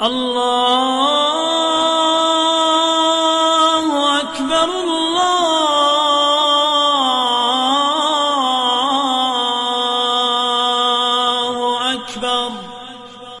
الله أكبر الله أكبر